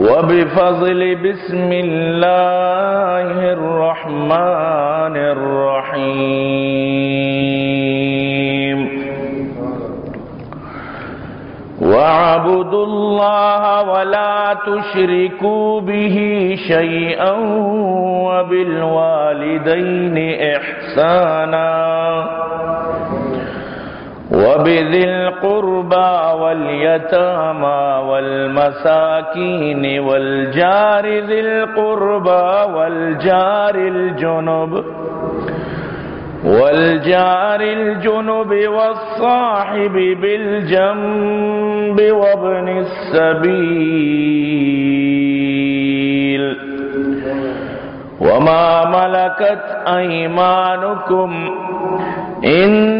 وبفضل بسم الله الرحمن الرحيم. واعبدوا الله ولا تشركوا به شيئا وبالوالدين إحسانا وبذي القربى واليتامى والمساكين والجار ذي القربى والجار الجنب والجار الجنب والصاحب بالجنب وابن السبيل وما ملكت أيمانكم إن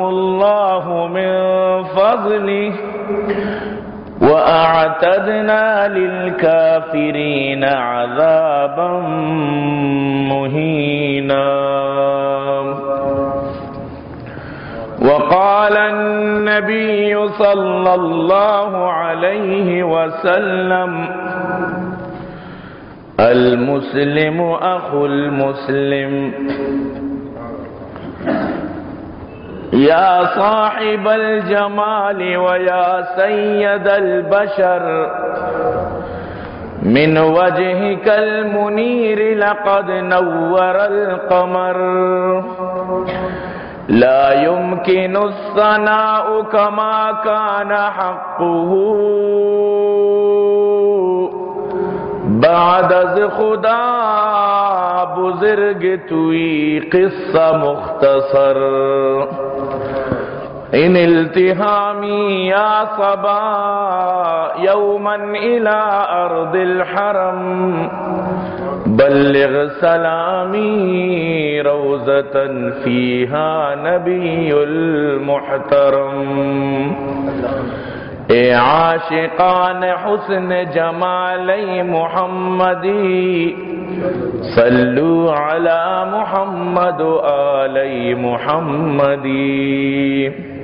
الله من فضله وأعتدنا للكافرين عذابا مهينا. وقال النبي صلى الله عليه وسلم المسلم أخو المسلم. يا صاحب الجمال ويا سيد البشر. من وجهك المنير لقد نور القمر. لا يمكن الثناء كما كان حقه. بعد از خدا بزرگ توی قصة مختصر. إن التهامي يا صبا يوما إلى أرض الحرم. بلغ سلامي روزة فيها نبي المحترم. اے عاشقان حسن جمالی محمدی، صلو علی محمد و آلی محمدی.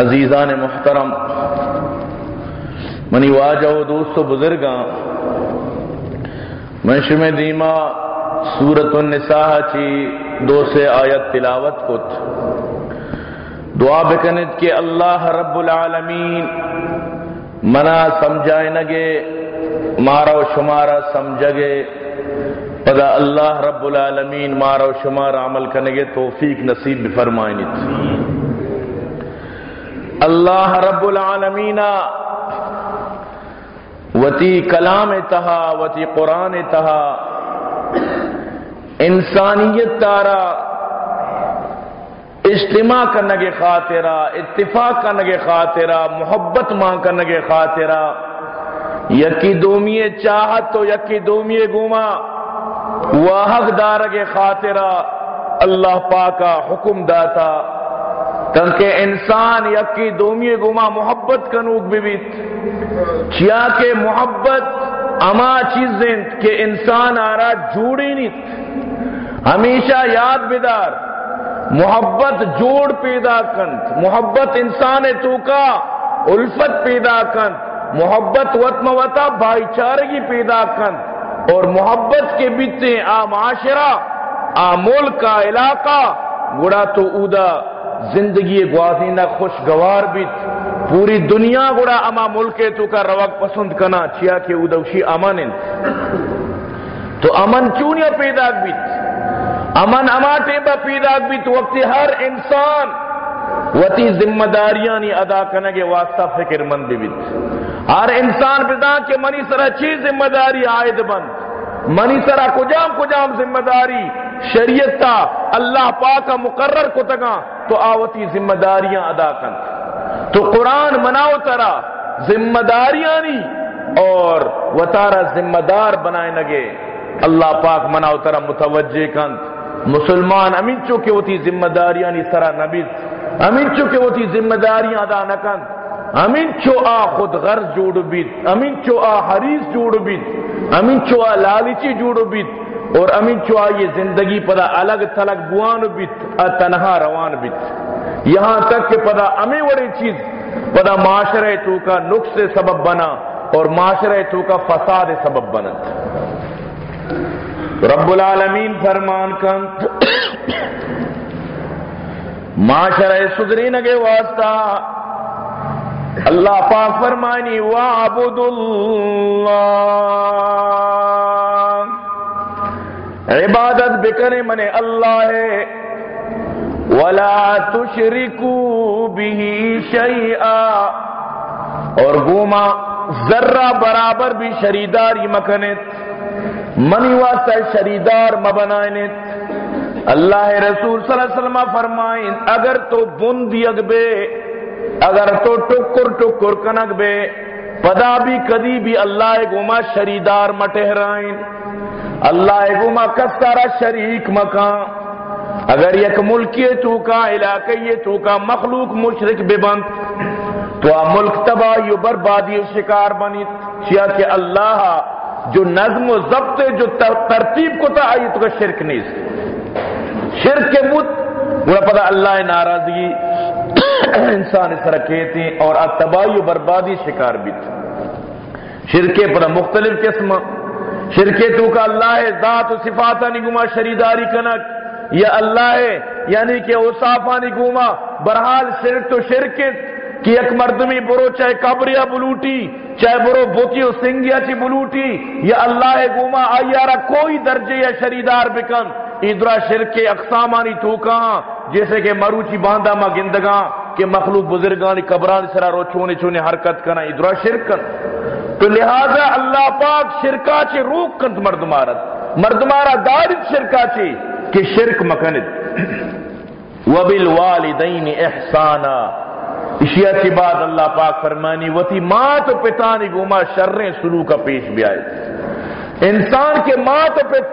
عزیزان محترم، منی واجہ دوست و بزرگاں، منشم دیما سورت النساء چی دو سے آیت تلاوت کت۔ دعا بکنت کہ اللہ رب العالمین منا سمجھائے نگے، مارا و شمارا سمجھگے۔ پدا اللہ رب العالمین مارا و شمارا عمل کرنے گے توفیق نصیب بفرمائنی تھی اللہ رب العالمین وتی کلام تہا، وتی قرآن تہا۔ انسانیت تارا، اجتماع کرنے کے خاطرہ، اتفاق کرنے کے خاطرہ، محبت ماں کرنے کے خاطرہ۔ یکی دومی چاہت تو یکی دومی گما وہ حقدار کے خاطرہ، اللہ پاکا حکم داتا۔ تنکہ انسان یکی دومی گما محبت کنوک بیت چیا کہ محبت اما چیزیں کہ انسان آرا جوڑی نیت۔ ہمیشہ یاد بیدار محبت جوڑ پیدا کنت محبت انسان تو کا الفت پیدا کنت محبت وطم وطا بھائی چارگی پیدا کنت اور محبت کے بیتے آ معاشرہ، آ ملک کا علاقہ، گڑا تو اودا زندگی گوازینہ خوشگوار بیت، پوری دنیا گڑا اما ملک تو کا روک پسند کنا، چیا کہ ادوشی امن تو امن کیوں نہیں پیدا بیت؟ امن اما ٹیبا پیدا بیت، وقتی ہر انسان وتی ذمہ داریاں نہیں ادا کرنے کے واسطہ فکر مند بیت۔ ہر انسان بدا کہ منی سرا چیز ذمہ داری عائد بند، منی سرا کجام کجام ذمہ داری شریعت تا اللہ پاک کا مقرر کو تگا، تو آوتی ذمہ داریاں ادا کن۔ تو قرآن مناؤ ترا ذمہ داریاں نہیں اور وہ تارا ذمہ دار بنائے لگے اللہ پاک مناؤ ترا متوجہ کنت مسلمان امین چوکے ہوتی ذمہ داریاں نہیں سرا نبیت امین چوکے ہوتی ذمہ داریاں ادا نہ کن۔ امین چو آ خود غرض جوڑ بیت، امین چو آ حریص جوڑ بیت، امین چو آ لالچی جوڑ بیت، اور امین چو آ یہ زندگی پدا الگ تھلگ بوان بیت ا تنہا روان بیت۔ یہاں تک کہ پدا امی وڑی چیز، پدا معاشرے تو کا نقص سبب بنا اور معاشرے تو کا فساد سبب بنت۔ رب العالمین فرمان کنت معاشرہ سدری نگے واسطہ اللہ پاک فرمانی وعبد اللہ عبادت بکنے منے اللہ ہے۔ ولا تشرکو به شیئا اور گوما، ذرہ برابر بھی شریداری مکنت منی واسطہ شریدار مبنائنت اللہ رسول صلی اللہ علیہ وسلم فرمائیں، اگر تو بندی اگبے اگر تو ٹکر ٹکر کنک بے، پدا بھی کدی بھی اللہ گما شریدار مٹہرائیں اللہ گما کسارا شریک مکان۔ اگر یک ملکی تو کا علاقے تو کا مخلوق مشرک بے بند۔ تو آ ملک تباہی بربادی شکار بنی کیا کہ اللہ جو نظم و ضبط، جو ترتیب کو تھا آئی، تو کا شرک نہیں۔ شرک کے بت وہ پتا اللہ ناراضگی۔ انسان اس طرح کہتے ہیں اور تباہی و بربادی شکار بھی تھے۔ شرکے پر مختلف قسم۔ شرکے تو کا اللہ ہے، ذات و صفات نہیں گما، شریداری کنک یا اللہ ہے یعنی کہ اوسافا نہیں گما۔ برحال شرک تو شرکت کہ ایک مردمی برو چاہے کبریا بلوٹی، چاہے برو بوتیو سنگیا چی بلوٹی۔ یا اللہ گوما آئیارا کوئی درجے یا شریدار بکن۔ ادرا شرک کے اقسامانی تو کہاں جیسے کہ مروچی باندھا ما گندگاں، کہ مخلوق بزرگانی قبران سرا رو چونے چونے حرکت کنا ادرا شرک کن۔ تو لہذا اللہ پاک شرکا چی روک کنت مردمارت مردمارا دارت شرکا چی کہ شرک مکند وبالوالدین احسانا۔ اشیا کی بات اللہ پاک فرمانی وہ تھی ماں تو پتا نہیں گما شریں سلو کا پیش بھی آئے انسان کے ماں تو پت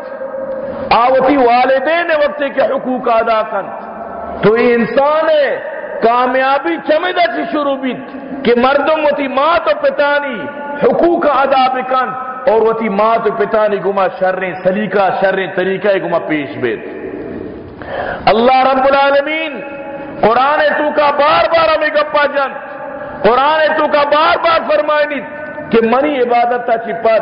آوتی والدین وقت کے حقوق ادا کن۔ تو یہ انسان ہے، کامیابی چمدہ سے شروع بھی۔ کہ مردم وہ تھی ماں تو پتا نہیں حقوق ادا بکن اور وہ ماں تو پتا نہیں گما شریں سلیقہ، شریں طریقہ گما پیش بیت اللہ رب العالمین، قرآن تو کا بار بار ہمیں گپا جن۔ قرآن تو کا بار بار فرمائنی کہ منی عبادت تا چی پد،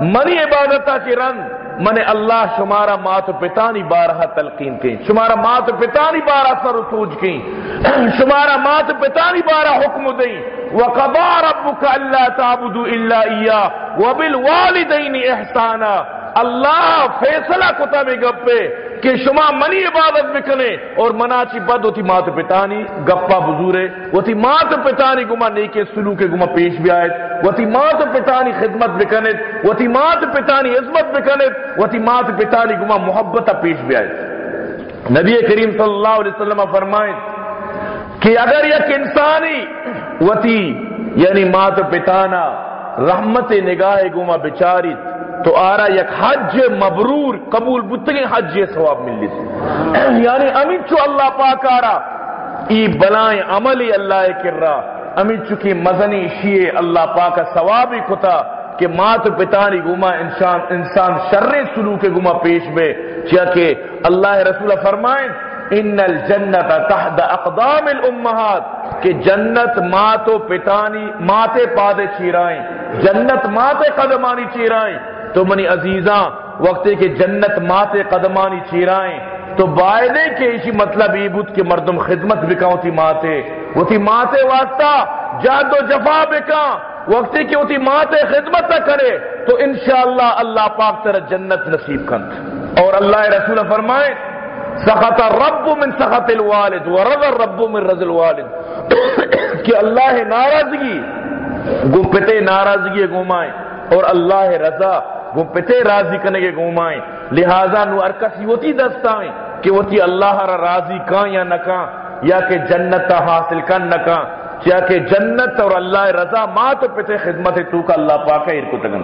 منی عبادت تا چی رنگ من اللہ شمارا مات پتانی بارہ تلقین کی شمارا مات پتانی بارہ سر سوج کی شمارا مات پتانی بارہ حکم دئی وقضا ربک اللہ تعبدو الا ایا وبالوالدین احسانا۔ اللہ فیصلہ کتا میں گپے کہ شما منی عبادت بکنے اور مناچی بد ہوتی مات پتانی، گپا بزورے وہ تھی مات پتانی گما نیکے سلو کے گما پیش بھی آئے وہ مات پتانی خدمت بکنے وہ مات پتانی عظمت بکنے وہ تھی مات پتانی گما محبت پیش بھی آئے۔ نبی کریم صلی اللہ علیہ وسلم فرمائیں کہ اگر یک انسانی وتی یعنی مات پتانا، رحمت نگاہ گما بچاری تو آرا یک حج مبرور، قبول بتگی حج یہ ثواب ملی یعنی امین چو اللہ پاک آرا ای بلائیں عملی اللہ کر رہا۔ امین چکی مزنی شیئے اللہ پاک ثوابی کتا کہ مات پتانی گما انسان انسان شر سلوک گما پیش بے۔ چیا کہ اللہ رسول فرمائیں، ان الجنت تحت اقدام الامہات، کہ جنت مات و پتانی ماتے پادے چیرائیں جنت ماتے قدمانی چیرائیں۔ تو منی عزیزاں وقت کہ جنت ماتے قدمانی چیرائیں، تو بائدے کے اسی مطلب یہ بود کہ مردم خدمت بکاؤں تھی ماتے۔ وہ تھی ماتے واسطہ، جاد و جفا بکا وقتی کہ ہوتی ماتے خدمت نہ کرے، تو انشاءاللہ اللہ پاک طرح جنت نصیب کنت اور اللہ رسول فرمائے سخت رب من سخت الوالد، ورض الرب من رض الوالد۔ کہ اللہ ناراضگی گپتے ناراضگی گمائیں۔ اور اللہ رضا گپتے راضی کرنے کے گمائیں لہذا نو ارکسی ہوتی دستائیں کہ ہوتی اللہ را راضی کان یا نکان یا کہ جنت حاصل کن نکان کیا کہ جنت اور اللہ رضا ماں تو پتے خدمت تو کا اللہ پاک ہے کو تگن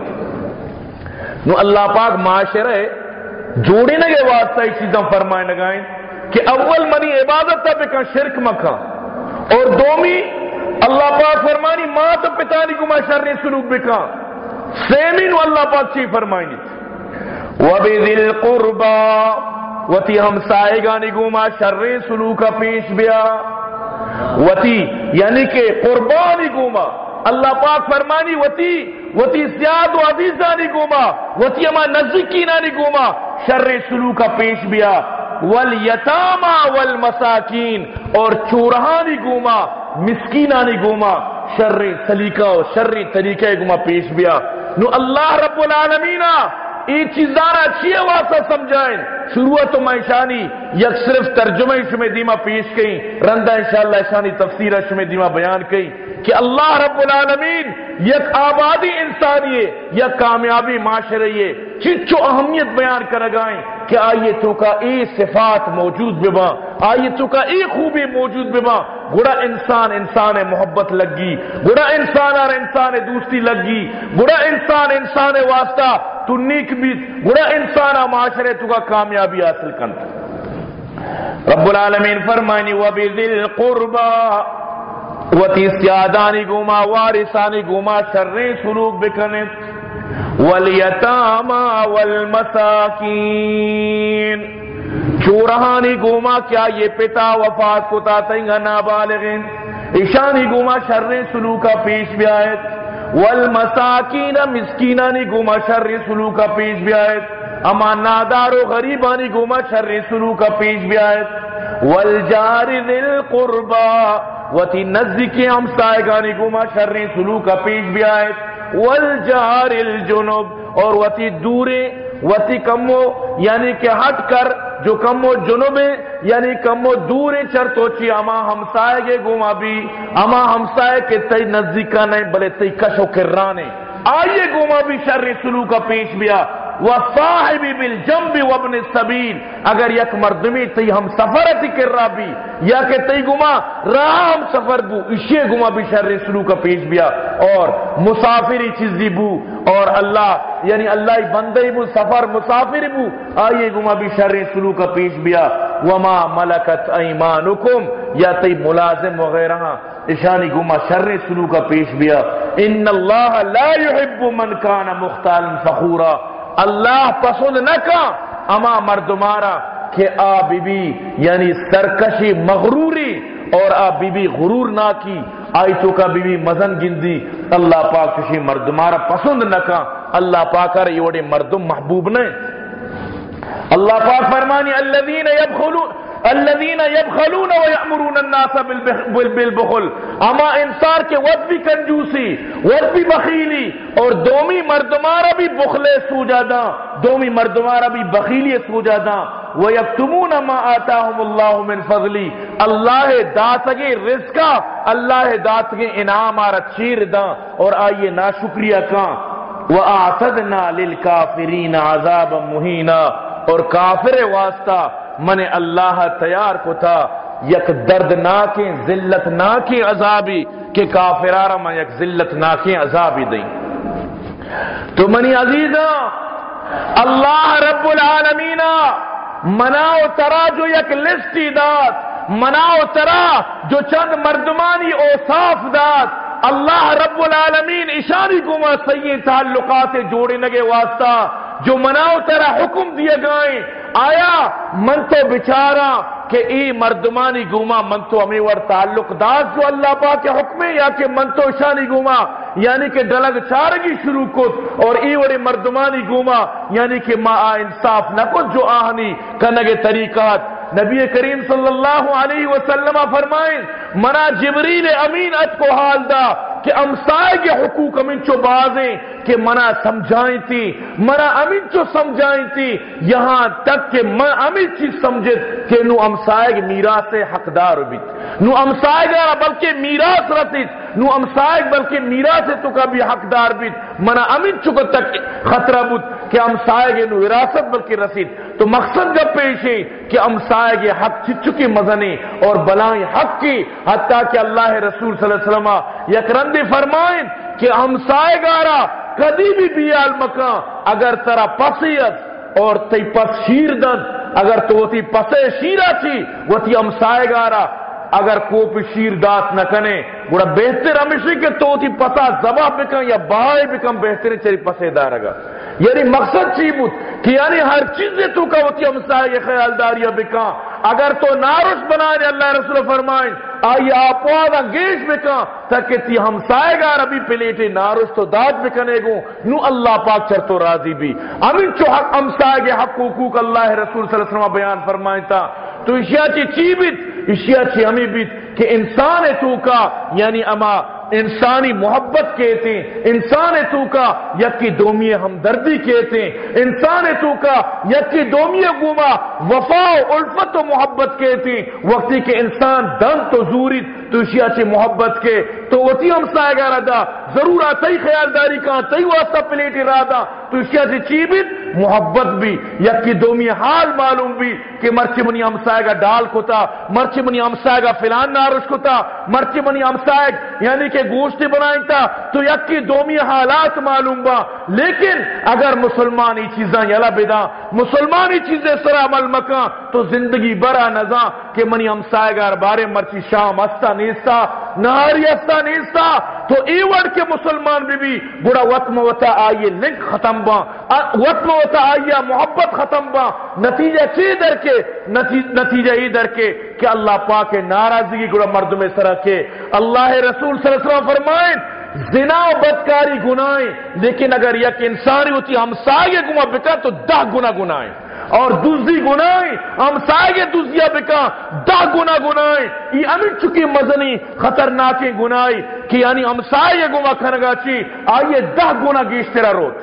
نو اللہ پاک معاشرے جوڑی نگے واسطہ اس چیزاں فرمائے نگائیں کہ اول منی عبادت تا بکا شرک مکا اور دومی، اللہ پاک فرمانی ماں تو پتا نہیں کو شر سلوک بکا سیمی نو اللہ پاک چی فرمائنی وَبِذِي الْقُرْبَى وتی ہم سائے گانی گوما شر سلوکا پیش بیا۔ وتی یعنی کہ قربانی گوما۔ اللہ پاک فرمانی، وتی وتی سیاد و عزیزانی گوما۔ وتی اما نزدیکی نانی گوما۔ شر سلوکا پیش بیا۔ والیتاما والمساکین، اور چورہانی گوما، مسکینانی گوما۔ شر سلیقہ و شر طریقہ گما پیش بیا نو اللہ رب العالمین یہ چیزارا چیئے واسطہ سمجھائیں۔ شروع تو میں شانی یک صرف ترجمہ شمی دیما پیش کئی رندہ انشاءاللہ شانی تفسیر شمی دیما بیان کئی کہ اللہ رب العالمین یک آبادی انسانی یک کامیابی معاشرے چچو اہمیت بیان کر گائیں کہ آئیے تو کا ای صفات موجود ببا آئیے تو کا ای خوبی موجود ببا گڑا انسان انسان محبت لگی، گڑا انسان اور انسان دوستی لگی، گڑا انسان انسان واسطہ تو نیک بھی گڑا انسان معاشرے تو کا کامیابی حاصل کن رب العالمین فرمانی وَبِذِي الْقُرْبَى وتی سیادانی گوما وارثانی گوما شر سلوک بکنت والیتاما والمساکین چورہانی گوما کیا یہ پتا وفات کو تاتنگا نابالغین؟ اشانی گوما شر سلوکا پیش بیایت والمساکین مسکینانی گوما شر سلوکا پیش بیایت اما نادار و غریبانی گوما شر سلوکا پیش بیایت والجار ذل قربا وتی نزدیکی ہم سائے گانی گما شر سلوکا پیش بیایت والجار الجنوب اور وتی دورے وتی کمو یعنی کہ ہٹ کر جو کمو جنوب یعنی کمو دور چر تو چی اما ہمسائے گے گوما بھی، اما ہمسائے کے تی نزدیکا نہیں، بلے تی کشو کرانے آئیے گوما بھی شر سلوکا پیش بیا وصاحبی بالجنب وابن السبیل اگر یک مردمی تی ہم سفرتی کر رہا بھی، یا کہ تی گما راہ ہم سفر بو اسی گما بھی شر سلوکا پیش بیا۔ اور مسافری چیزی بو، اور اللہ یعنی اللہ بندی بو، سفر مسافر بو، آئیے گما بھی شر سلوکا پیش بیا۔ وما ملکت ایمانکم، یا تی ملازم وغیرہ اشانی گما شر سلوکا پیش بیا۔ ان اللہ لا يحب من کان مختال فخورا۔ اللہ پسند نہ کا اما مردمارا کہ آ بی بی یعنی سرکشی مغروری اور آ بی بی غرور نہ کی۔ آئی تو کا بی بی مزن گندی، اللہ پاک کشی مردمارا پسند نہ کا اللہ پاک یہ مردم محبوب نے اللہ پاک فرمانی الذین یبخلون الذین یبخلون الناس بالبخل اما انسان کے ود بھی کنجوسی، ود بھی بخیلی اور دومی مردمارا بھی بخلے سوجادا دومی مردمارا بھی بخیلی سوجادا وَيَكْتُمُونَ مَا آتَاهُمُ اللَّهُ مِنْ فَضْلِ اللہ داتگے رزقا، اللہ داتگے انعام آرہ چیر دا اور آئیے ناشکریہ کان وَآتَدْنَا لِلْكَافِرِينَ عَذَابًا مُحِينًا اور کافر واسطہ من اللہ تیار کو تھا، یک دردناکی، ذلتناکی عذابی، کہ کافرارا من یک ذلتناکی عذابی دیں۔ تو منی عزیزہ اللہ رب العالمین مناو ترا جو یک لسٹی داد مناو ترا جو چند مردمانی اوصاف داد۔ اللہ رب العالمین اشاری کو سی تعلقات جوڑے لگے واسطہ، جو مناؤ ترا حکم دیے گئے آیا من تو بچارا کہ ای مردمانی گوما، من تو امی ور تعلق دار جو اللہ پاک کے حکم یا کہ من تو شانی گوما یعنی کہ ڈلگ چارگی شروع کت اور ای وڑی مردمانی گوما یعنی کہ ما آ انصاف نہ کت جو آہنی کنگ طریقات۔ نبی کریم صلی اللہ علیہ وسلم فرمائیں، منا جبریل امین ات کو حال دا کہ امسائے کے حقوق امین چو بازیں کہ منا سمجھائیں تھی، منا امین چو سمجھائیں تھی، یہاں تک کہ من امن چیز سمجھت کہ نو امسائے میراث حقدار بھی نو امسائے گا بلکہ میراث رسید نو امسائے بلکہ میراث تو کا بھی حقدار بھی منا امن چکو تک خطرہ بود۔ کہ امسائے گے نو وراثت، بلکہ رسید۔ تو مقصد جب پیش ہے کہ امسائے گے حق چچکی مزنی اور بلائیں حق کی، حتیٰ کہ اللہ رسول صلی اللہ علیہ وسلم یک رندی فرمائیں کہ امسائے گارا کدی بھی بیال مکان، اگر ترا پسیت اور تی پس شیر دن اگر تو وہ تی پسے شیرہ چی وہ تی امسائے گارا۔ اگر کوپ شیر دات نہ کنے بڑا بہتر ہمیشہ کہ تو تی پسا زبا بکن یا بائے بکن بہتر چری پسے دارگا۔ یعنی مقصد چی بود؟ کہ یعنی ہر چیز تو کا ہوتی ہم ہمسائے خیال داریا بکا۔ اگر تو نارش بنائے اللہ رسول فرمائیں آئی آپ گیش بکا تاکہ تی ہمسائے گا ربی پلیٹے نارش تو داد بکنے گو۔ نو اللہ پاک چر تو راضی بھی۔ امین چو حق ہمسائے گے حق حقوق اللہ رسول صلی اللہ علیہ وسلم بیان فرمائیں تا۔ تو اشیاء چی چی بیت؟ اشیاء چی ہمیں بیت کہ انسان تو کا یعنی اما انسانی محبت کہتے ہیں، انسان تو کا یکی دومی ہمدردی کہتے ہیں، انسان تو کا یکی دومی گوما وفا و الفت و محبت کہتے ہیں۔ وقتی کہ انسان دن تو زوری تو شیعہ چی محبت کے تو وتی ہم سائے گا ردا ضرور آتائی خیالداری کا تئی واسطہ پلیٹ ارادہ، تو شیعہ چی چیبت محبت بھی، یکی دومی حال معلوم بھی کہ مرچی منی ہمسائے گا ڈال کتا مرچی منی ہمسائے گا فلان نارش کتا مرچی منی ہم یعنی کہ گوشتی بنائیں تا تو یکی دومی حالات معلوم با۔ لیکن اگر مسلمانی چیزاں یلا بدا مسلمانی چیزیں سر عمل مکان، تو زندگی برا نزا کہ منی ہم سائے گا بارے مرچی شام استا نیستا، نہاری استا نیستا۔ تو ایوڑ کے مسلمان بھی بھی بڑا وطم وطا آئیے لنک ختم با وطم وطا آئیے، محبت ختم با نتیجہ چی در کے؟ نتیجہ ہی در کے کہ اللہ پاک ناراضگی گڑا مرد میں سرا کے۔ اللہ رسول صلی اللہ علیہ وسلم فرمائیں زنا و بدکاری گناہیں لیکن اگر یک انسانی ہوتی ہم سائے گناہ بکا تو دہ گناہ گناہیں اور دوسری گناہیں ہم سائے دوسریا بکا دہ گناہ گناہیں یہ امن چکی مزنی خطرناک گناہیں کہ یعنی ہم سائے گناہ کھنگا چی آئیے دہ گناہ گیشترا روت۔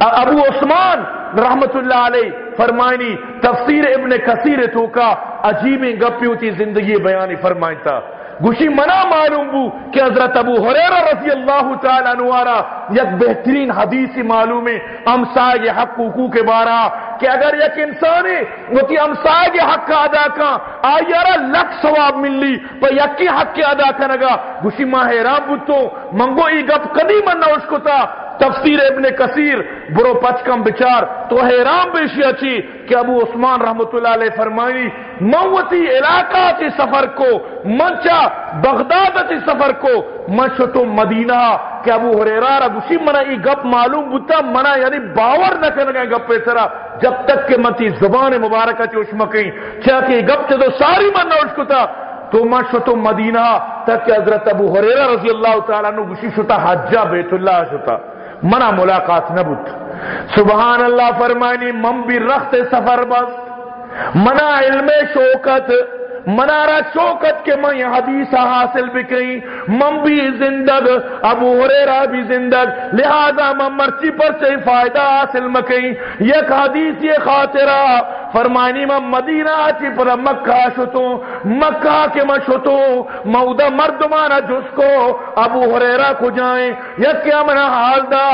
ابو عثمان رحمت اللہ علیہ فرمائنی، تفسیر ابن کثیر تو کا عجیب گپی ہوتی زندگی بیانی فرمائتا گوشی منا معلوم بو کہ حضرت ابو حریرہ رضی اللہ تعالی نوارا یک بہترین حدیث معلوم ہے امسائے حق حقوق کے بارہ کہ اگر یک انسان ہے، وہ کی امسائے حق کا ادا کا آئیارا لکھ ثواب ملی، پر یکی حق کے ادا کرنگا گوشی ماہ رام بوتو منگو ای گپ قدیم اس کو تا تفسیر ابن کثیر، برو پچکم بچار، تو حیران بیشی اچھی کہ ابو عثمان رحمت اللہ علیہ فرمائی موتی علاقہ کی سفر کو، منچا بغداد کی سفر کو منشتو مدینہ، کہ ابو حریرہ گوشی، منا ای گپ معلوم بتا منا یعنی باور نہ کرنے گئے گپ پیسرا، جب تک کہ منتی زبان مبارکہ چی اشمکیں چاہ گپ چا تو ساری من اشکتا تو من شتو مدینہ تک کہ حضرت ابو حریرہ رضی اللہ تعالیٰ نے گوشی شتا حجہ بیت اللہ شتا۔ منا ملاقات نبوت۔ سبحان اللہ فرمانی من بھی رخت سفر بس منا علم شوکت۔ منارا چوکت کے میں حدیث حاصل بکئی من بھی زندگ، ابو حریرہ بھی زندگ۔ لہذا من مرچی پر سے فائدہ حاصل مکئی یک حدیث یہ خاطرہ، فرمانی من مدینہ چی پر مکہ شتو مکہ کے من شتو مودا مردمانا جس کو ابو حریرہ کو جائیں۔ یک کیا منا حال دا،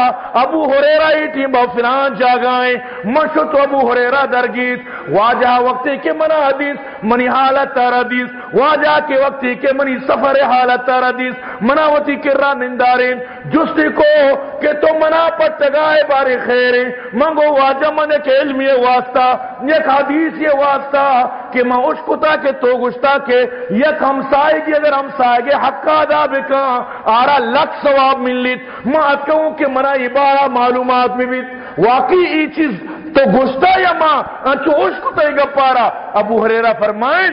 ابو حریرہ ہی ٹیم با فلان جاگائیں من شتو ابو حریرہ درگیت۔ واجہ وقتی کے منا حدیث منی حالت تر حدیث، واجہ کے وقتی کے منی سفر حالت تر حدیث مناوتی کرا نندارین جستی کو کہ تو منا پتگائے باری خیریں منگو واجہ من کے علمی واسطہ یک حدیث یہ واسطہ کہ میں اشکتا کہ تو گشتا کہ یک ہمسائے گی، اگر ہمسائے گے حق کا ادا بکا، آرہ لکھ ثواب ملیت میں کہوں کہ منا عبارہ معلومات میں بھی واقعی یہ چیز تو گشتا یا ماں؟ انچو اشکتا ہی گپارا ابو ہریرا فرمائیں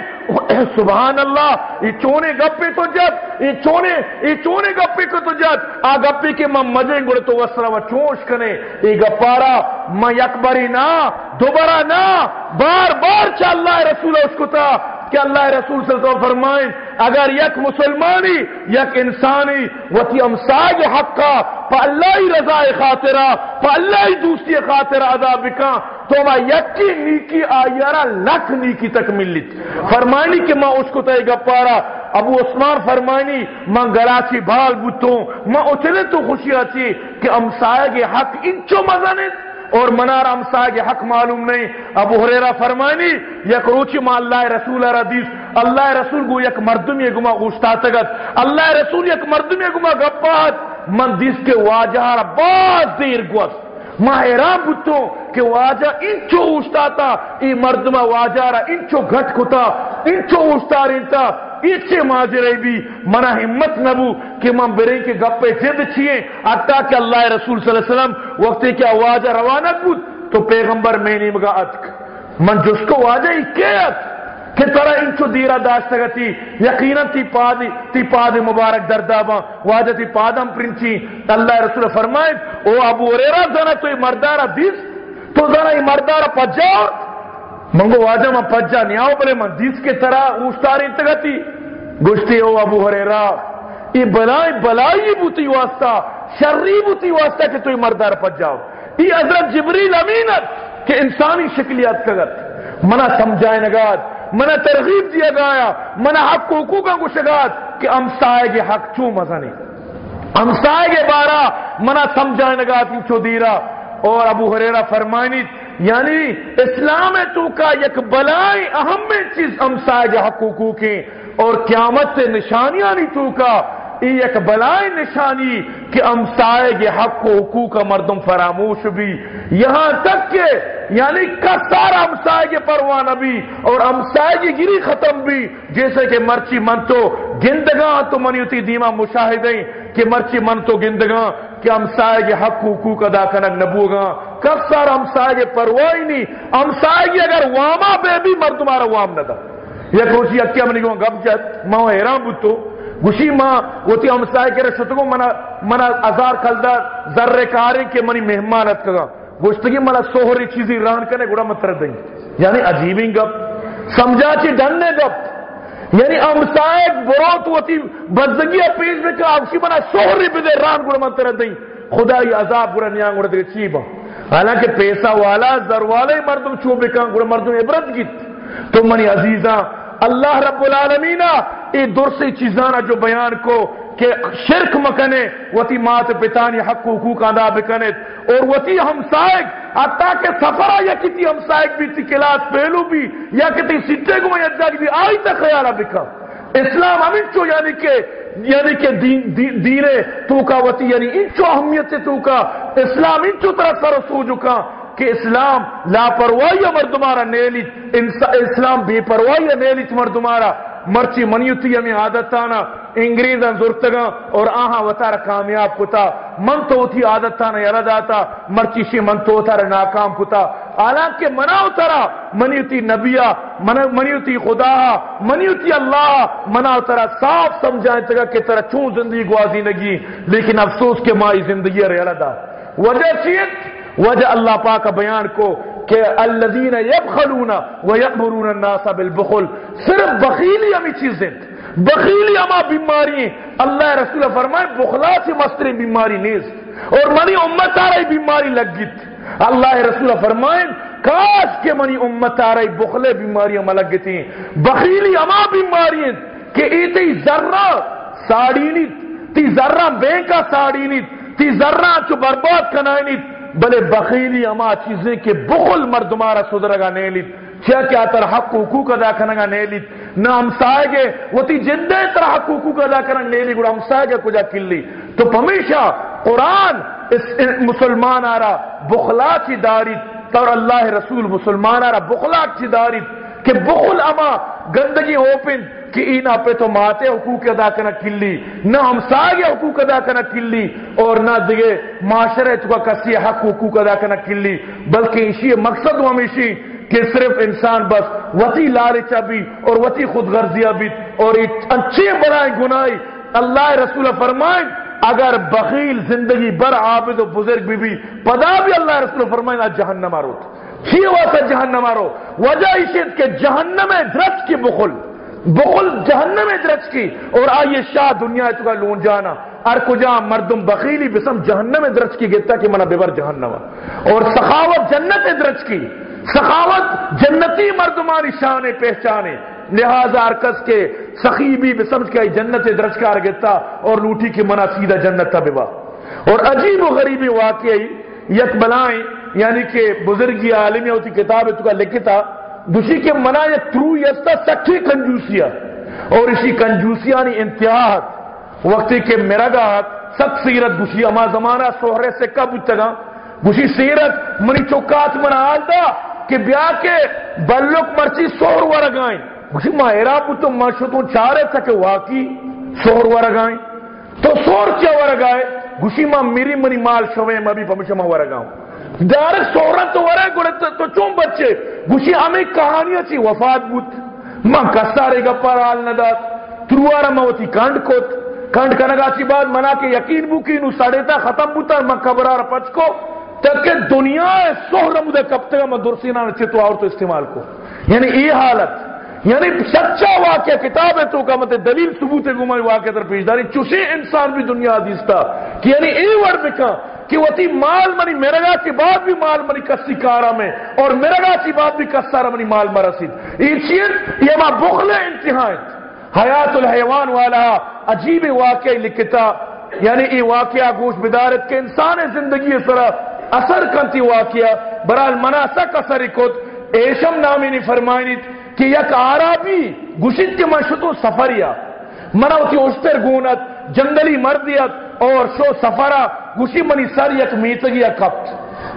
سبحان اللہ یہ چونے گپے تو جت یہ چونے یہ چونے گپے کو تو جت۔ آ گپے کے ماں مزے گڑے تو وسرا و چوش کنے۔ یہ گپارا ماں یک باری نا، دوبارہ نہ بار بار چا اللہ رسول اس کو تا۔ کہ اللہ رسول صلی اللہ علیہ وسلم فرمائیں، اگر یک مسلمانی، یک انسانی، وتی امساج حقا پا اللہ رضا خاطرہ، پا اللہ دوسری خاطرہ ادا بکا، تو میں یکی نیکی آئیارا لکھ نیکی تک ملیت فرمانی کہ میں اس کو تے گپارا ابو عثمان فرمانی، میں گراچی بھال بوتوں، میں اتنے تو خوشی آتی کہ امسائے کے حق انچو مزنت اور منار امسا کے حق معلوم نہیں۔ ابو حریرہ فرمانی، یک روچی ما اللہ رسول حدیث۔ اللہ رسول گو یک مردم یہ گما گوشتا تگت۔ اللہ رسول یک مردم یہ گما گپات۔ من دیس کے واجہ باز دیر گوست۔ ماں حیران بتوں کہ واجہ انچو اوشتا تا۔ ای مردمہ واجہ را انچو گھٹ کتا۔ انچو اوشتا رینتا ایچے ماجرے بھی، منا ہمت نبو کہ من بریں کے گپے جد چھئے اتا کہ اللہ رسول صلی اللہ علیہ وسلم وقتی کہ واجہ روانہ بود، تو پیغمبر میں نہیں مگا اتک من جس کو واجہ ہی کیت کہ ترا انچو دیرا داشتا گا گتی یقینا تی پادی تی پادی مبارک دردابا واجہ تی پادم پرنچی. اللہ رسول فرمائے، او ابو ریرا زنا تو یہ مردارا دیس، تو زنا یہ مردارا پجاؤ منگو واجہ من پجا نیاؤ بلے من دیس کے طرح اوشتاری انتگتی گشتی او ابو حریرا یہ بلائی بلائی بوتی واسطہ شری بوتی واسطہ کہ تو یہ مردار پجاؤ یہ حضرت جبریل امینت کہ انسانی شکلیات کگت منا سمجھائے نگات منا ترغیب دیا گایا منا حق کو حقوق کو شگات کہ امسائے گے حق چوں مزہ نہیں امسائے گے بارہ منا سمجھائے نگات چو دیرا اور ابو حریرہ فرمائنی یعنی اسلام تو کا یک بلائی اہم چیز امسائے گے حق حقوق کی۔ اور قیامت سے نشانیاں نہیں تو کا۔ یہ ایک بلائی نشانی کہ امسائے کے حق و حقوق مردم فراموش بھی۔ یہاں تک کہ یعنی کسار امسائے کے پروانہ بھی اور امسائے کی گری ختم بھی۔ جیسے کہ مرچی من تو گندگاں تو منیوتی دیما مشاہدیں کہ مرچی من تو گندگاں کہ امسائے کے حق حقوق ادا کنک نبوگاں کسار امسائے کے پروائی نہیں۔ امسائے کی اگر واما بے بھی مرد تمہارا وام نہ دا۔ یا کوشی اکیا منی گو گب جت ماں حیران بوتو۔ گوشی ماں، وہ وتی ہمسائے کے رشتگو منا منا ازار کلدا ذرے کارے کے منی مہمانت کگا۔ گوشتگی منا سوہری چیزی ران کنے گڑا متر دیں۔ یعنی عجیبی گپ۔ سمجھا چی ڈننے گپ۔ یعنی ہمسائے بروت وتی بدزگی پیش میں کہا اسی منا سوہری بدے، ران گڑا متر دیں۔ خدا یہ عذاب گڑا نیاں گڑا دے چیبا۔ حالانکہ پیسہ والا ذر والے مردم چوبے کان گڑا مردم عبرت گیت۔ تو منی عزیزاں، اللہ رب العالمین اے درسی چیزانا جو بیان کو کہ شرک مکنے وتی مات پتانی حق حقوق ادا بکنت اور وتی ہمسائق حتیٰ کہ سفرہ یا کتی ہمسائق بھی تی کلاس پہلو بھی یا کتی سٹے کو میں ادھا بھی آئی تک خیالہ بکا اسلام ہمیں چو یعنی کہ یعنی کہ دین, دین تو کا وتی یعنی انچو اہمیت سے تو کا۔ اسلام انچو طرح سر سو جکا کہ اسلام لاپرواہی مردمارا نیلی اسلام بے پرواہی نیلی مردمارا۔ مرچی منیوتی ہمیں عادت تانا انگریزاں زرتگا اور آہاں وطارا کامیاب کتا۔ من تو تھی عادت تانا یرد آتا مرچی شی من تو تارا ناکام کتا۔ حالانکہ مناو ترا منیوتی نبیہ منیوتی خدا منیوتی اللہ مناو ترا صاف سمجھائیں تگا کہ ترا چون زندگی گوازی نگی۔ لیکن افسوس کے مائی زندگی رہ وجہ چیت؟ وجہ اللہ پاک بیان کو۔ کہ الذین یبخلون و یقبرون الناس بالبخل، صرف بخیلی ہمیں چیزیں بخیلی اما بیماری اللہ رسول فرمائے، بخلا سے مستری بیماری نیز۔ اور منی امت آ رہی بیماری لگ گیت اللہ رسول فرمائے، کاش کے منی امت آ رہی بخلے بیماریاں ملگ گتی بخیلی اما بیماری کہ ایتی ذرہ ساڑی نیت، تی ذرہ بینکا ساڑی نیت، تی ذرہ چو برباد کنائی نیت۔ بلے بخیلی اما چیزیں کہ بخل مردمارا سدرگا نیلیت کیا کیا تر حق حقوق ادا کرنگا نیلیت نہ ہم سائے گے وہ تی جندے تر حق حقوق ادا کرنگ نیلی گوڑا ہم سائے گے کجا کلی۔ تو پمیشہ قرآن اس مسلمان آرا بخلا چی داری اور اللہ رسول مسلمان آرا بخلا چی داری کہ بخل اما گندگی اوپن کہ اینا پہ تو ماتے حقوق ادا کرنا کلی، نہ ہم ساگے حقوق ادا کرنا کلی اور نہ دیگے معاشرے تو کسی حق حقوق ادا کرنا کلی، بلکہ اسی مقصد ہمیشی کہ صرف انسان بس وطی لالچا بھی اور وطی خود غرضیہ بھی اور اچھے بڑائیں گناہی۔ اللہ رسول فرمائیں اگر بخیل زندگی بر عابد و بزرگ بھی بھی، پدا بھی اللہ رسول فرمائیں آج جہنم آرو۔ ہی ہوا جہنم آرو۔ وجہ اسی کہ جہنم درج کی بخل۔ بخل جہنم درج کی۔ اور آئیے شاہ دنیا چکا لون جانا۔ ار کجا مردم بخیلی بسم جہنم درج کی گتا کہ منا بیور جہنم اور سخاوت جنت درج کی۔ سخاوت جنتی مردمانی شان پہچانے۔ لہذا ارکس کے سخی بھی بسمج کے جنت درج کار گتا اور لوٹی کی منا سیدھا جنت تا بیوا۔ اور عجیب و غریبی واقعی یک بلائیں یعنی کہ بزرگی عالمی ہوتی کتاب تو کا لکھتا دوسری کے منع یہ ترو یستا سچی کنجوسیا اور اسی کنجوسیانی انتہا وقتی کے میرا گاہت ست سیرت گوشی اما زمانہ سوہرے سے کب اچھگا گوشی سیرت منی چوکات منا آلتا کہ بیا کے بلک مرچی سور ورگائیں۔ گوشی ماہرہ پتو مشتوں چارے تک واقعی سور ورگائیں۔ تو سور کیا ورگائے؟ گوشی ماں میری منی مال شوئے میں بھی پمشہ ماں ورگاؤں۔ دار سورت ورے گڑے تو چون بچے؟ گوشی ہمیں کہانیاں چی وفات بوت ماں کسارے گا پر آل ندات تروارا ماں ہوتی کانڈ کوت کانڈ کنگا چی بعد منا کے یقین بوکی نو ساڑے تا ختم بوتا ماں کبرار پچ کو۔ تک کہ دنیا سہر مدے کب تک ماں درسینا نچے تو اور تو استعمال کو۔ یعنی ای حالت۔ یعنی سچا واقعہ کتاب ہے تو کا مت دلیل ثبوت گمائی واقعہ در پیش داری۔ چوسے انسان بھی دنیا حدیث تھا کہ یعنی ای ور بکا کہ وہ تھی مال منی، میرے گا کی بات بھی مال منی کسی کارا میں، اور میرے گا کی بات بھی کسارا منی مال مرسید یہ یہ ماں بخل انتہائیں حیات الحیوان والا عجیب واقعہ لکھتا یعنی یہ واقعہ گوش بدارت کے انسان زندگی اس طرح اثر کنتی واقعہ۔ برال مناسک اثر کت، ایشم نامی نے فرمائنی کہ یک آرابی گشت کے مشتو سفریا منا ہوتی اشتر گونت، جنگلی مردیت اور شو سفرہ گوشی منی سر یک میتگی کپت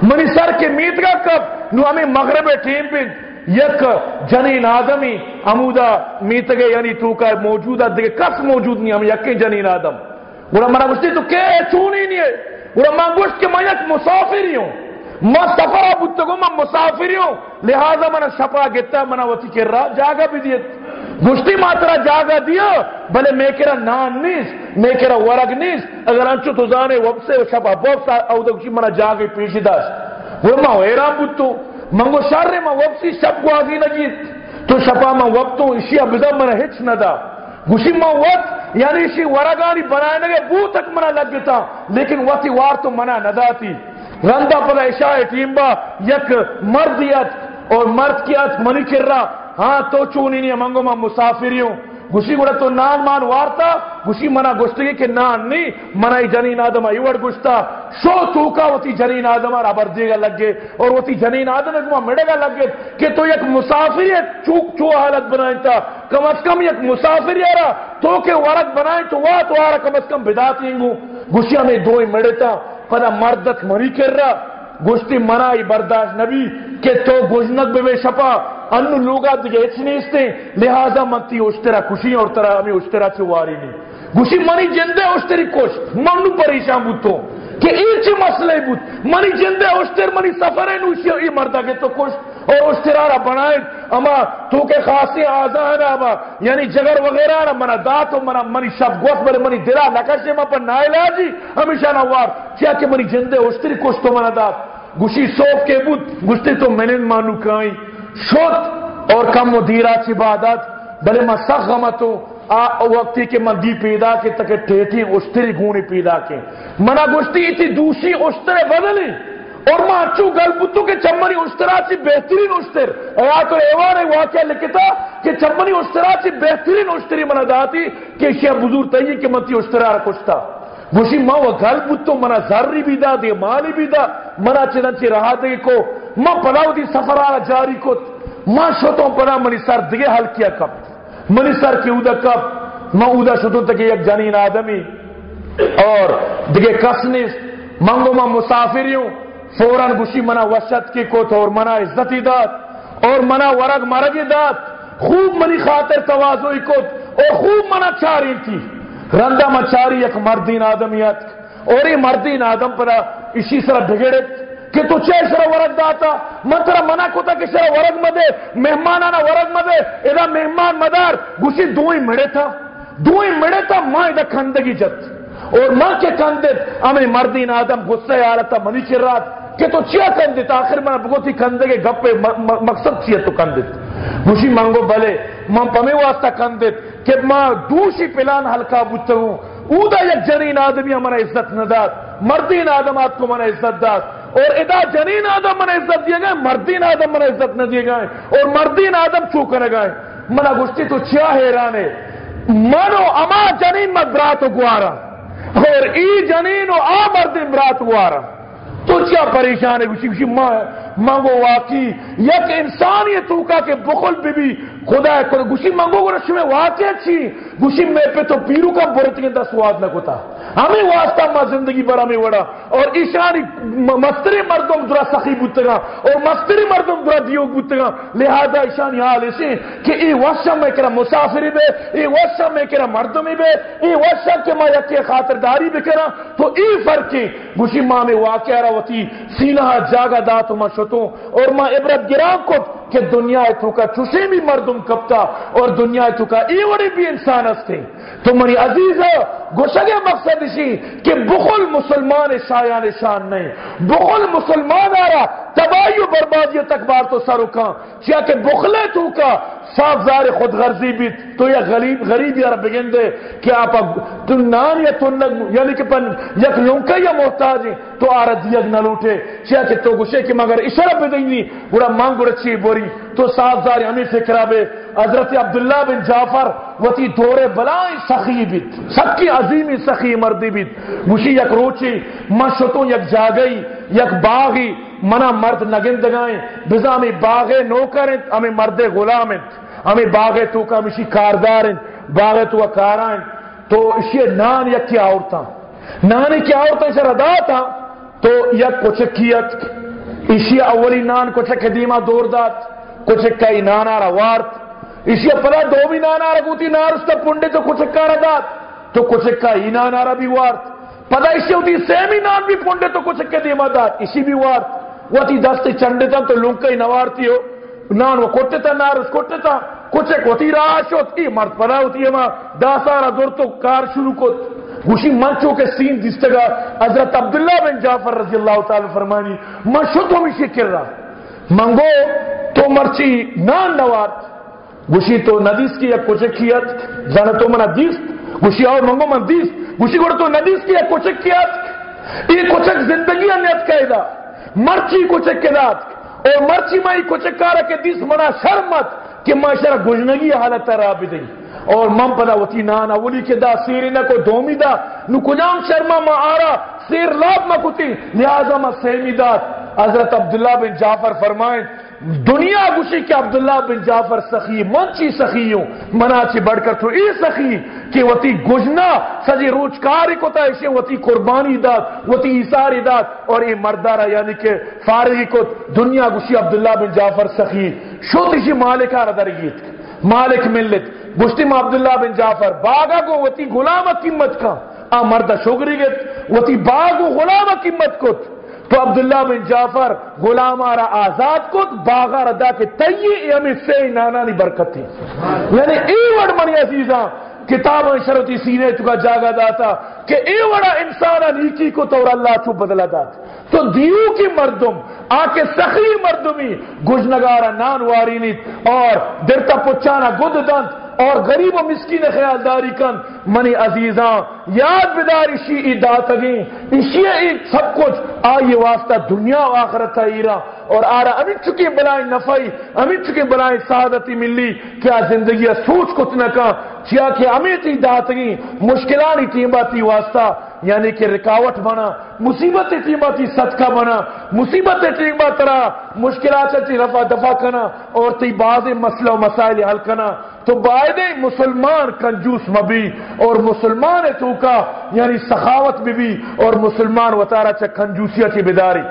منی سر کے میتگا کپ، نو ہمیں مغرب ٹیم پہ یک جنین آدمی عمودہ میتگے یعنی تو کا موجودہ دیکھے، کس موجود نہیں ہم یکی جنین آدم۔ گوڑا منا گوشتی تو کہ چونی نہیں ہے؟ گوڑا من گوشت کہ میں یک مسافری ہوں۔ میں ما سفرہ بودتگو من مسافری ہوں۔ لہذا منا شپا گتا منا وطی کر رہا جاگا بھی دیت۔ گشتی ماترا جاگا دیا بلے میں کرا نان نیس، میں کرا ورگ نیس، اگر انچو تو زانے وب سے شبا بوب او دا کشی منا جاگی پیشی داش وہ ما ویران بود تو منگو شر ما وب شب کو آگی نگیت تو شپا ما وب تو اسی ابزا منا ہچ ندا۔ گوشی ما وقت یعنی اسی ورگانی بنائے نگے بو تک منا لگ لگتا، لیکن وقتی وار تو منا نداتی۔ رندہ پدا اشاہ ٹیم با، یک مردیت اور مرد کیات منی کر رہا ہاں تو چونی نہیں منگو میں مسافری ہوں گوشی گوڑا تو نان مان وارتا، گوشی منا گوشتگی کہ نان نہیں منا جنین آدم ایوڑ گوشتا۔ شو توکا وتی جنین آدم آر ابر دے گا لگے، اور وتی جنین آدم ہے مڑے گا لگے۔ کہ تو یک مسافری ہے چوک چو حالت بنائیں تا۔ کم از کم یک مسافری ہے رہا تو کہ ورق بنائیں تو وہ تو آرہ کم از کم بداتی ہوں گوشی ہمیں دوئی مڑے تا۔ پدا مردت مری کر رہا گوشتی منائی برداشت نبی، کہ تو گوشنک بے شپا۔ انو لوگا دیگه اچ نیستے لہذا من منتی اشترا کشی اور طرح ہمیں اشترا چھ واری نہیں گوشی منی جندے اشتری کش منو پریشان بوتو کہ ایچ مسئلے بوت منی جندے اشتر منی سفر ہے نوشی ای مردہ کے تو کش اور اشترا را بنائیں اما تو کے خاصی آزا آزان اما یعنی جگر وغیرہ را منا داتو منا منی شب گوت بلے منی دلا نکشے ما پر نائلہ جی ہمیشہ نوار کیا کہ منی جندے اشتری کش تو منا دات گوشی سوف کے بود گشتے تو میں نے مانو کائیں شد اور کم و دیرا چی بادت بلے میں سخ غمتوں وقتی کے مندی پیدا کے تک ٹھیٹھی اشتری گونی پیدا کے۔ منا گشتی تھی دوسری اشترے بدلی، اور ماں اچھو گل بتو کے چمنی اشترا چی بہترین اشتر ایا تو ایوان ہے واقعہ لکھتا کہ چمنی اشترا چی بہترین اشتری منا داتی کہ شیعہ بزور تیئی کہ منتی اشترا رکشتا گوشی ماں وہ گل بتو منا ذری بھی دا، دے مالی بھی دا منا چنانچی رہا دے کو ماں پلاو دی سفر آرہ جاری کو ماں شتوں پڑا منی سر دگے حل کیا کب؟ منی سر کی اودا کب؟ ماں اودا شتوں تک ایک جنین آدمی اور دگے کسنیس منگو ماں مسافریوں، فوراً گوشی منا وسط کی کوت اور منا عزتی داد اور منا ورگ مرگی داد، خوب منی خاطر توازوی کوت اور خوب منا چاری تھی رندہ مچاری ایک مردین آدمیت اور یہ مردین آدم پر اسی طرح بگڑت کہ تو چے سر ورگ داتا، من ترا منع کوتا کہ سر ورگ مدے مہمان آنا ورگ مدے ادا مہمان مدار، گوشی دوئی مڑے تھا دوئی مڑے تھا، ماں ادا کھندگی جت۔ اور ماں کے کندت ہمیں مردین آدم غصے منی کہ تو چیا کندت آخر میں بگوتی کندگے گپے مقصد چیا تو کندت گوشی مانگو بلے ماں پمے واسطہ کندت کہ ماں دوشی پلان ہلکا بوتا ہوں۔ اودا یک جنین آدمی ہمارا عزت نہ داد مردین آدمات کو منا عزت داد۔ اور ادا جنین آدم من عزت دیے گئے، مردین آدم من عزت نہ دیے گئے، اور مردین آدم چوکنے گئے؟ منا گشتی تو چیا حیرانے منو اما جنین مدرات گوارا۔ اور ای جنین و آ مردین برات گوارا۔ تو کیا پریشان ہے، گوشی گوشی مانگو واقعی. یک انسان یہ توکا کہ بخل بھی بھی خدا ہے گوشی مانگو گو رشمے واقعی چھی. گوشی میں پہ تو پیرو کا برتگیں دا سواد نہ کتا ہمیں واسطہ ما زندگی برا میں وڑا. اور ایشانی مستری مردم درا سخی بوتگا اور مستری مردم درا دیو بوتگا لہذا ایشانی حال اسے کہ ای وشا میں کرا مسافری بے ای وشا میں کرا مردمی بے ای وشا کے ما یکی خاطرداری بکرا تو ای فرقی گوشی ماں میں واقع روتی سینہ جاگہ جاگا داتو ما شتوں اور ما عبرت گرام کت کہ دنیا تو کا چوشے بھی مردم کپتا اور دنیا تو کا ایوڑی بھی انسان ہستے تو منی عزیز گوشگے مقصد اسی کہ بخل مسلمان شایان شان نہیں۔ بخل مسلمان آ رہا تباہی و بربادی تک بار تو سر اکاں کیا کہ بخلے تو کا صاف زار خود غرضی بھی۔ تو یا غریب غریب یا بگن دے کہ آپ تم نان یا تن یعنی کہ پن یک لونکا یا محتاج ہیں، تو آرہ دیگ نہ لوٹے۔ کیا کہ تو گشے کہ مگر اشارہ پہ دیں گوڑا مانگ رچی بوری۔ تو صاف زار ہمیں فکرہ بے۔ حضرت عبداللہ بن جعفر وتی دور بلائیں سخی بیت سکی عظیمی سخی مردی بیت مشی یک روچی مشتوں یک جاگئی، یک باغی۔ منا مرد نگندگائیں۔ بزا ہمیں باغے نوکر ہیں ہمیں مرد غلام ہیں ہمیں باغے تو کا مشی کاردار ہیں باغے تو کارا ہیں تو اسی نان یک کی عورتاں نان کی عورتاں سے ردا تھا تو یک کچکیت اسی اولی نان کچک دیما دور دات کچک کا نانا روارت اسی پلا دو بھی نانا رگوتی نار اس پنڈے تو کچھ کا ردات تو کچھ کا ہی نانا را بھی وارت پتا اسی ہوتی سیمی نان بھی پنڈے تو کچھ کے دیما دات اسی بھی وارت وہ تی دستے چنڈے تا تو لنکا ہی نوارتی ہو نان وہ کوٹے تا نار اس کوٹے تا کچھ ایک ہوتی راش ہوتی مرد پدا ہوتی ہے ماں داسارا دور تو کار شروع کو گوشی منچوں کے سین دستے گا حضرت عبداللہ بن جعفر رضی اللہ تعالی فرمانی من شد ہمی شکر رہا منگو تو مرچی نان نوارت گوشی تو ندیس کی یک کوچکیت زن تو من دیس گوشی اور منگو من دیس گوشی گوڑ تو ندیس کی یک کوچکیت یہ کوچک زندگی انیت قیدہ مرچی کوچک کے دات اور مرچی مائی کوچک کارا کے دیس منا شرمت کہ ماں شرع گجنگی حالت رابی بدئی اور من پدا وتی نانا ولی کے دا سیری نہ کو دومی دا۔ نو کجام شرما ما آرا، سیر لاب ما کتی۔ لہذا ما سیمی دا حضرت عبداللہ بن جعفر فرمائیں دنیا گوشی کہ عبداللہ بن جعفر سخی، منچی سخیوں منا چی بڑھ کر تو ای سخی کہ وتی گجنا، سجی روچکاری کو اسے وتی قربانی داد، وتی ایساری داد اور ای مردارا یعنی کہ فارغی کو دنیا گوشی عبداللہ بن جعفر سخی۔ شوتی جی شی مالکہ ردرگیت مالک ملت گوشتی ما عبداللہ بن جعفر، باغا کو وتی غلام قیمت کا۔ آ مردہ شگری گت وتی باغ غلام قیمت کو تو عبداللہ بن جعفر غلام آرہ آزاد کو باغا ردا کے تیئے ہمیں سے نانا نی برکت تھی۔ یعنی ای وڑ منی عزیزاں کتاب شرطی سینے تو کا جاگا داتا کہ اے وڑا انسان نیکی کو تو اللہ چو بدلا دات تو دیو کی مردم، آکے سخی مردمی، گجنگارا نان واری نیت اور درتا پچانا گد دنت اور غریب و مسکین خیال داری کن، منی عزیزاں، یاد بداری شیئی داتگیں اشیاء سب کچھ آئیے واسطہ دنیا و آخرت ایرا اور آرہ امی چکے بلائیں نفعی امی چکے بلائیں سعادتی ملی، کیا زندگی سوچ کچھ نہ کہاں چیا کہ امی تی داتگیں، مشکلانی تیمبا تی واسطہ یعنی کہ رکاوٹ بنا، مصیبت ٹیما تی صدقہ بنا، مصیبت ٹیما ترا مشکلات رفع دفع کنا اور تی بعض مسئلہ و مسائل حل کنا۔ تو باعدے مسلمان کنجوس مبی اور مسلمان تو کا یعنی سخاوت بھی بھی اور مسلمان وطارہ چا کنجوسیہ کی بیداری۔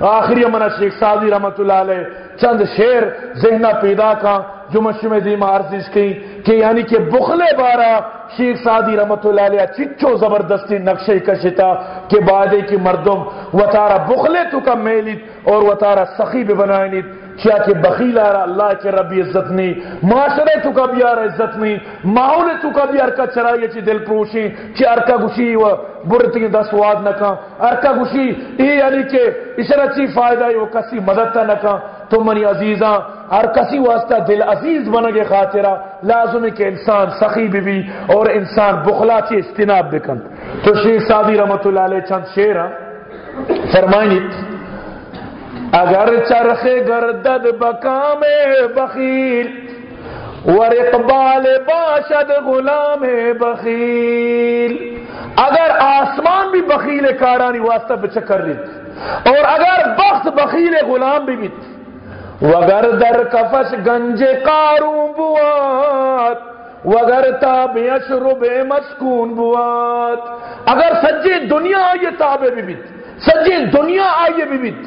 آخری امنا شیخ سازی رحمت اللہ علیہ چند شیر ذہنہ پیدا کا۔ جو مشم دیما عرضش کی، کہ یعنی کہ بخلے بارا شیخ سعدی رحمت اللہ علیہ چچو زبردستی نقشے کشتا کہ بعدے کی مردم وطارہ بخلے تو کا میلیت اور وطارہ سخی بھی بنائنیت کیا کہ بخیل آرہ اللہ کے ربی عزت نہیں معاشرے تو کا بھی آرہ عزت نہیں ماحول تو کا بھی ارکا چرائی چی دل پروشی، چی ارکا گوشی و برتی دس واد نکا ارکا گوشی ای یعنی کہ اسرا چی فائدہ ہے، وہ کسی مدد تا نکا تو منی عزیزاں ہر کسی واسطہ دل عزیز بنگے خاطرہ لازم ہے کہ انسان سخی بھی بھی اور انسان بخلا چی استناب بکن. تو شیخ سادی رحمت اللہ علیہ چند شیر فرمائنیت، اگر چرخ گردد بکام بخیل ور اقبال باشد غلام بخیل. اگر آسمان بھی بخیل کارانی واسطہ بچکر لیت، اور اگر بخت بخیل غلام بھی بیت وگر در کفش گنج قارون بوات، وگر تاب یشرب مسکون بوات۔ اگر سجی دنیا آئیے تابے بھی بیت سجی دنیا آئیے بھی بیت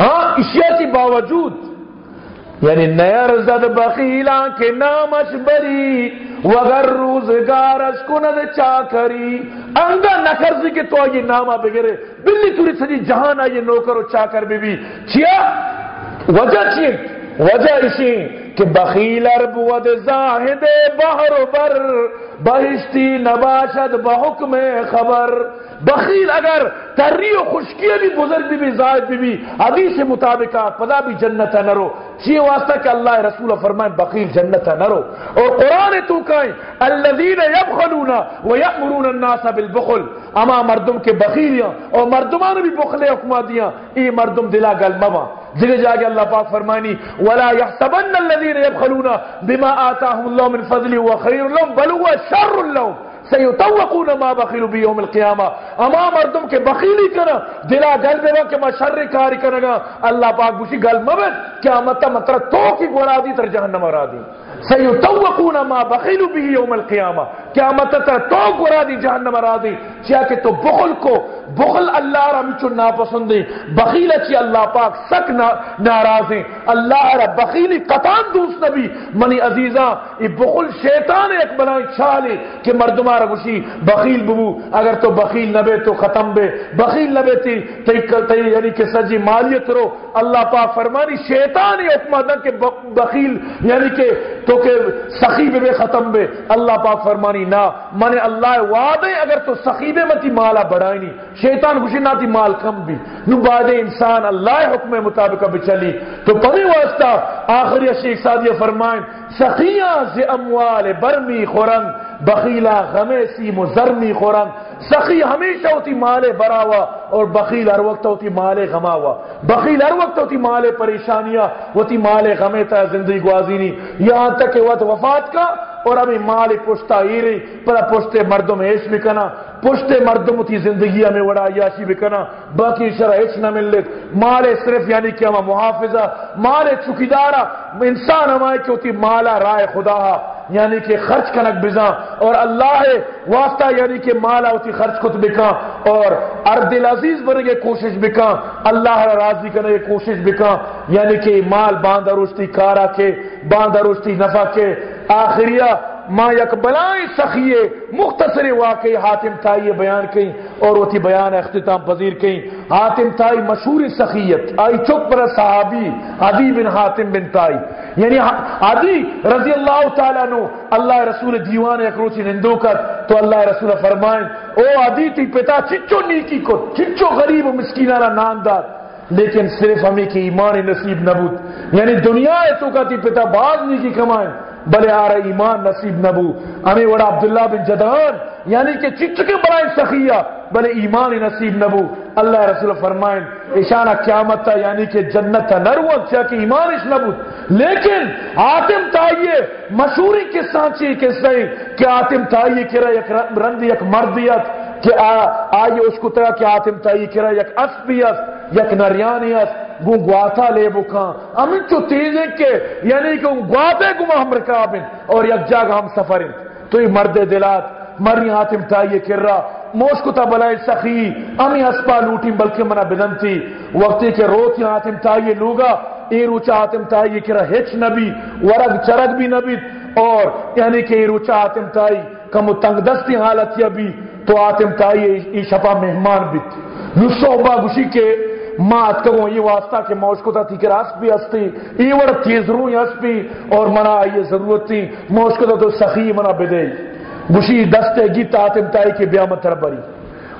ہاں اشیاء کی باوجود یعنی نیر زد بخیلا کے نامش بری، وگر روزگارش کند چاکری۔ انگا نکرزی کے تو آئی نامہ بگرے، بلی توری سجی جہان آئی نوکر و چاکر بی بی چیا؟ وجہ چیئے وجہ اسی کہ بخیل ارب ود زاہد بحر بر، بہشتی نباشد بحکم خبر۔ بخیل اگر تری و خشکی بھی بزرگ بھی بھی زائد بھی بھی حدیث مطابقات، پدا بھی جنت ہے نرو چی واسطہ کہ اللہ رسول فرمائیں بخیل جنت ہے نرو اور قرآن تو کہیں، الذین یبخلون و یأمرون الناس بالبخل۔ اما مردم کے بخیلیاں اور مردمان بھی بخلے حکمہ دیاں ای مردم دلا گل مبا۔ جگہ جا کے اللہ پاک فرمانی ولا يحسبن الذين يبخلون بما آتاهم الله من فضله خير لهم، بل هو شر لهم۔ سيطوقون ما بخلوا به يوم القيامه اما مردم کے بخیلی کنا دلا گل دیوا کہ ما شر کاری کنگا اللہ پاک بوشی گل مبت تا مطرح تو کی گورا دی، تر جہنم را دی۔ سیتوقون ما بخیلو بی یوم القیامہ قیامت تر تو گورا دی جہنم را دی چیا کہ تو بخل کو، بخل اللہ را مچو ناپسندی، بخیل چی اللہ پاک سک ناراضیں اللہ را بخیلی قطان دوست نبی۔ منی عزیزاں یہ بخل شیطان ایک بنائی چالی کہ مردمہ را گوشی بخیل ببو۔ اگر تو بخیل نبے تو ختم بے۔ بخیل نبے تی تی یعنی کہ سجی مالیت رو۔ اللہ پاک فرمانی، شیطان حکمہ دن کہ بخیل یعنی کہ تو کہ سخی بے ختم بے اللہ پاک فرمانی، نا من اللہ وعدے اگر تو سخی بے متی مالا بڑھائی نہیں، شیطان خوشی نہ تھی مال کم بھی۔ نو انسان اللہ حکم مطابق اب چلی۔ تو پمی واسطہ آخری شیخ سادیہ فرمائیں، سخیاں سے اموال برمی خورنگ بخیلا غمیسی مزرمی خورنگ۔ سخی ہمیشہ ہوتی مال براوا اور بخیل ہر وقت ہوتی مال غماوا۔ بخیل ہر وقت ہوتی مال پریشانیاں، ہوتی مالے غمے تا زندگی گوازی نہیں یہاں تک کہ وقت وفات کا اور ابھی مال پشتا ایری، پر پشتے مردم ایش بکنا پشتے مردم تی زندگی میں وڑا یاشی بکنا باقی شرح ایچ نہ مل لیت مال صرف یعنی کہ ہم محافظہ، مال چکیدارا انسان ہمائے کہ ہوتی مالا رائے خدا یعنی کہ خرچ کنک بزا اور اللہ واسطہ یعنی کہ مالا ہوتی خرچ کت بکا اور اردل عزیز بنے کوشش بکا اللہ راضی کرنے کوشش بکا یعنی کہ مال باندھ روشتی کارا کے باندھ روشتی نفع کے آخریہ ما یک بلائیں سخیے مختصر واقعی حاتم تائی بیان کہیں اور وہ تھی بیان اختتام پذیر کہیں حاتم تائی مشہور سخیت۔ آئی چک پر صحابی عدی بن حاتم بن تائی۔ یعنی عدی رضی اللہ تعالیٰ نو اللہ رسول دیوان اکروچی نندو کر تو اللہ رسول فرمائیں، او آدھی تی پتا چچو نیکی کو، چچو غریب و مسکینانا نام دار لیکن صرف ہمیں کی ایمان نصیب نبود یعنی دنیا ہے تو کا تی پتا بعض نیکی کمائیں۔ بلے آ رہا ایمان نصیب نبو ہمیں وڑا عبداللہ بن جدان یعنی کہ چچکے برائیں سخیہ بلے ایمان نصیب نبو اللہ رسول فرمائیں اشانہ قیامت تھا یعنی کہ جنت تھا نروت چاہ کہ ایمان اس نبو لیکن آتم تائیے مشہوری کے سانچی کے سہی کہ آتم تائیے کرا یک رند یک مردیت کہ آئیے اس کو طرح کہ آتم تائیے کرا یک اسبیت یک نریانیت گو گواتا لے بکاں امن چو تیزے کے یعنی کہ گواتے گما ہم رکابن اور یک جاگ ہم سفرن۔ تو یہ مرد دلات مری حاتم تائیے کر رہا۔ موش کو بلائے سخی امی اسپا لوٹی بلکہ منا بدنتی۔ وقتی کے روتی حاتم تائیے لوگا اے روچا حاتم تائیے کر رہا۔ ہچ نبی، ورگ چرگ بھی نبی۔ اور یعنی کہ اے روچا حاتم تائی، کم تنگ دستی حالت یا بھی تو حاتم تائیے ای شپا مہمان بیت۔ نسو با گوشی کے ماں اتکو یہ واسطہ کہ موش کو تا تھی کہ راس بھی ہستی ای وڑ تیز رو ہستی اور منا یہ ضرورت تھی۔ موش کو تا تو سخی منا بدے۔ گوشی دستے گی تاتم تائی کے بیا متر بری۔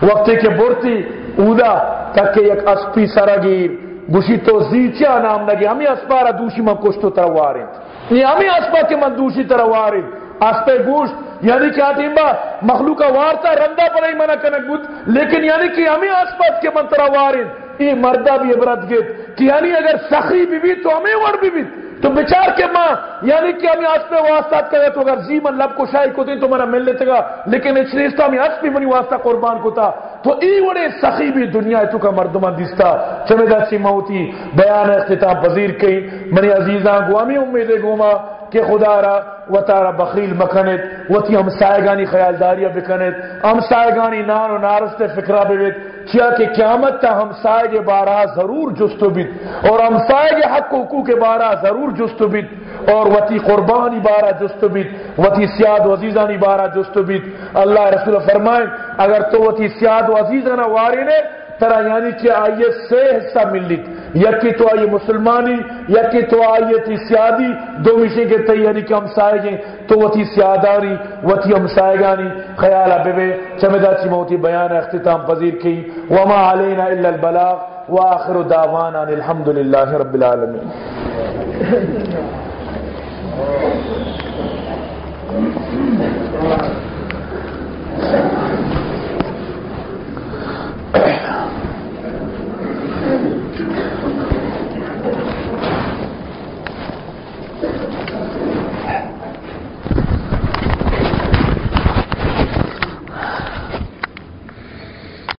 وقتی کے برتی اودا تک کہ یک اسپی سرگیر گوشی تو زیچیا نام لگی ہمیں اسپارا دوشی من کشتو ترواریں یہ یعنی ہمیں اسپا کے من دوشی ترواریں اسپے گوشت یعنی کیا تیمبا مخلوقہ وارتا، رندہ پر ہی منع کنک بود۔ لیکن یعنی کہ ہمیں اسپا کے من ترواریں یہ مردہ بھی عبرت گیت۔ کہ یعنی اگر سخی بھی بھی تو ہمیں وڑ بھی بھی۔ تو بچار کے ماں یعنی کہ ہمیں آس پہ واسطہ کرے تو اگر زیمن لب کو شاہی کو دیں تو میرا مل لیتے گا۔ لیکن اس ریستہ میں آس پہ منی واسطہ قربان کو تھا تو ای وڑے سخی بھی دنیا تو کا مردمان دیستا۔ چمیدہ سی موتی بیان اختتاب پذیر کئی۔ منی عزیزان گوامی امیدے گوما۔ کہ خدا را و تارا بخیل مکنت و تی ہم سائگانی خیالداریہ بکنت ہم سائگانی نان و نارست فکرہ بیت کیا کہ قیامت تا ہمسائے کے بارہ ضرور جستو بیت اور ہمسائے کے حق حقوق کے بارہ ضرور جستو بیت اور وتی قربانی بارہ جستو بیت وتی سیاد و عزیزانی بارہ جستو بیت اللہ رسول فرمائے، اگر تو وتی سیاد و عزیزانہ واری نے ترا یعنی کہ آئیے سے حصہ ملیت یکی تو آئیے مسلمانی، یکی تو آئیے تھی سیادی، دو مشے کے تیاری یعنی کے ہمسائے سائے تو وہ تھی سیاداری وہ تھی ہمسائے گانی خیال آبے بے چمدہ چی موتی بیان اختتام پذیر کی۔ وما علینا الا البلاغ، وآخر دعوانا الحمد للہ رب العالمین۔